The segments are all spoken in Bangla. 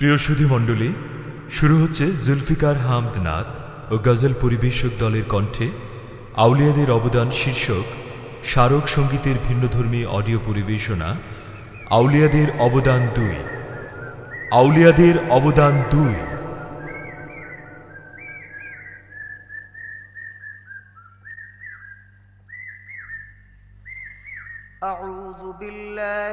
প্রিয় সুধী মণ্ডলী, শুরু হচ্ছে জুলফিকার হামদ নাথ ও গজল পরিবেশক দলের কণ্ঠে আউলিয়াদের অবদান শীর্ষক স্মারক সঙ্গীতের ভিন্নধর্মী অডিও পরিবেশনা আউলিয়াদের অবদান দুই। আউলিয়াদের অবদান দুই।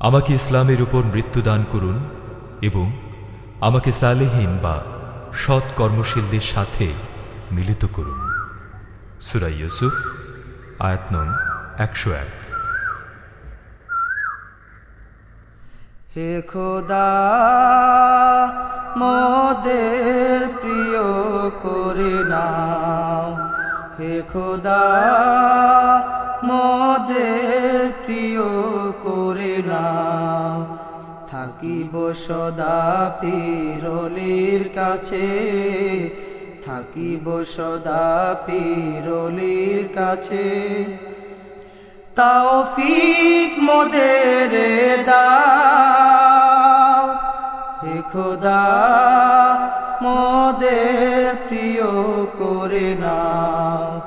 আমাকে ইসলামের উপর মৃত্যুদান করুন এবং আমাকে সালেহীন বা সৎ কর্মশীলদের সাথে মিলিত করুন। সুরাই ইউসুফ, আয়াত নং একশো এক। হে খোদা, মোদের প্রিয় করে নাও। হে খোদা মোদের প্রিয় করে নাও। থাকিব সদা পিরলির কাছে। থাকিব সদা পিরলির কাছে। তৌফিক মোদের দাও। হে খোদা, মোদের প্রিয় করে নাও।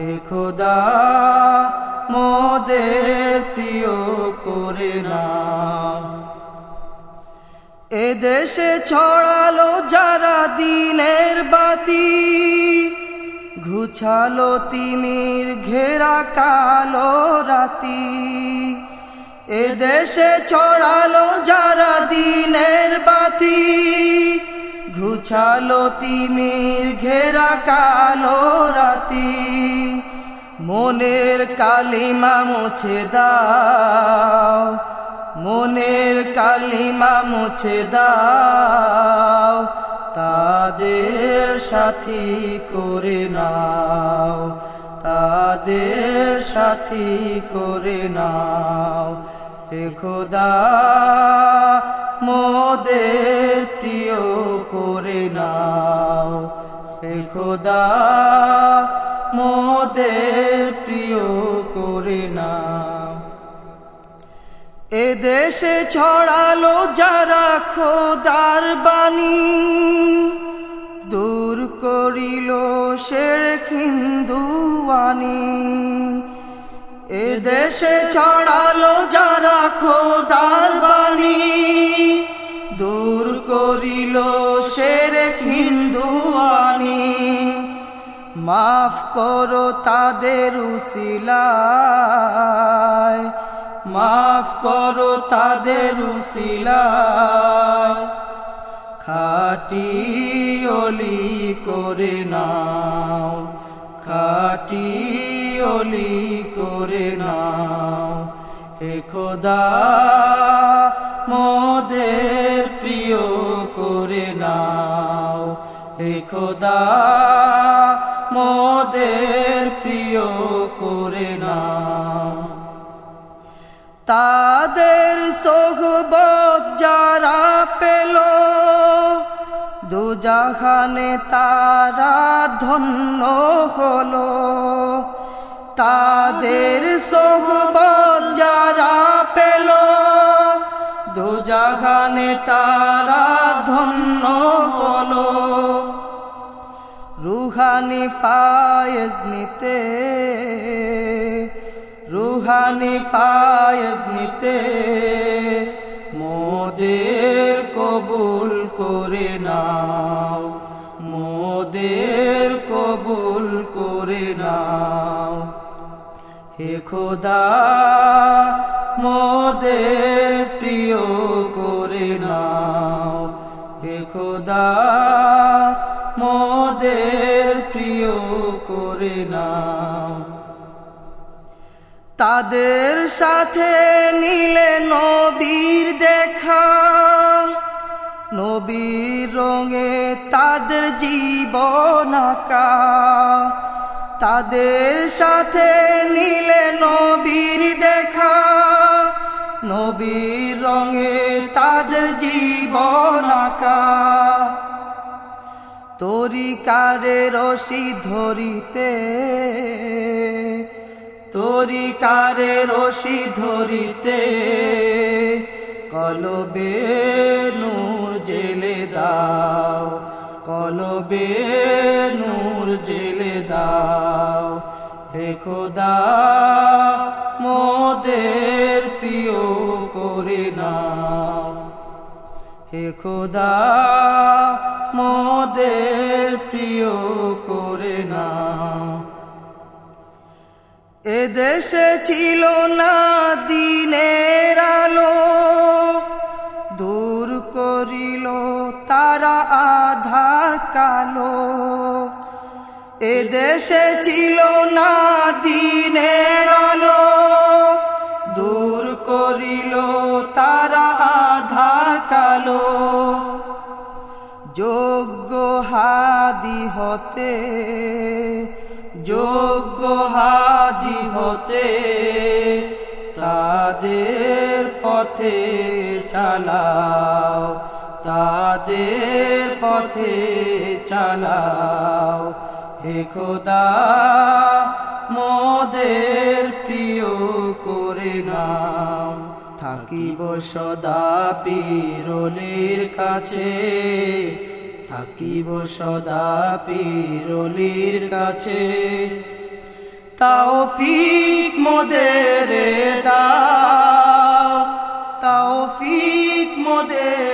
হে খোদা মোদের প্রিয় করে নাও এদেশে ছড়ালো যারা দিনের বাতি, ঘুছালো তিমির ঘেরা কালো রাতি। এদেশে ছড়ালো যারা দিনের বাতি, ঘুছালো তিমির ঘেরা কালো রাতি। মনের কালিমা মুছে দাও, মনের কালিমা মুছে দাও, তাদের সাথী করে নাও, তাদের সাথী করে নাও। হে খোদা, মোদের প্রিয় করে নাও। হে খোদা এদেশে ছড়ালো যারা খোদার বাণী। দূর করিল শের খিন্দুয়ানি। এদেশে ছড়ালো যারা খোদার বাণী। দূর করিল শের খিন্দুয়ানি। মাফ করো তাদের উসিলায়। মাফ করো তাদের উসিলায় খাটি অলি করে নাও, খাটি অলি করে নাও। হে খোদা, মোদের প্রিয় করে নাও। হে খোদা, মোদের প্রিয় করে নাও। তাদের সোহবত যারা পেল দুজাহানে তারা ধন্য হলো। তাদের সোহবত যারা পেল দুজাহানে তারা ধন্য হলো। রুহানি ফায়েজ নিতে রুহানি ফায়জ নিতে মোদের কবুল করে নাও, মোদের কবুল করে নাও। হে খোদা, মোদের প্রিয় করে নাও। হে খোদা, মোদের প্রিয় করে নাও। তাদের সাথে মিলে নবীর দেখা। নবীর রঙে তাদের জীবন আঁকা। তাদের সাথে মিলে নবীর দেখা। নবীর রঙে তাদের জীবন আঁকা। তরিকারে রশি ধরিতে তরিকারে রশি ধরিতে, কলবে নূর জেলে দাও, কলবে নূর জেলে দাও। হে খোদা, মোদের প্রিয় করে নাও। হে খোদা, মোদের প্রিয় করে নাও। এদেশে ছিল না দিনের আলো। দূর করিল তারা আধার কালো। এদেশে ছিল না দিনের আলো। দূর করিল তারা আধার কালো। যোগ্য হাদি হতে হাদি হতে তাদের পথে চালাও, তাদের পথে চালাও। হে খোদা, মোদের প্রিয় করে নাও। থাকিব সদা পিরলির কাছে, থাকিব সদা পিরলির কাছে। তাও ফিক মোদের দাও তাও ফিক মোদের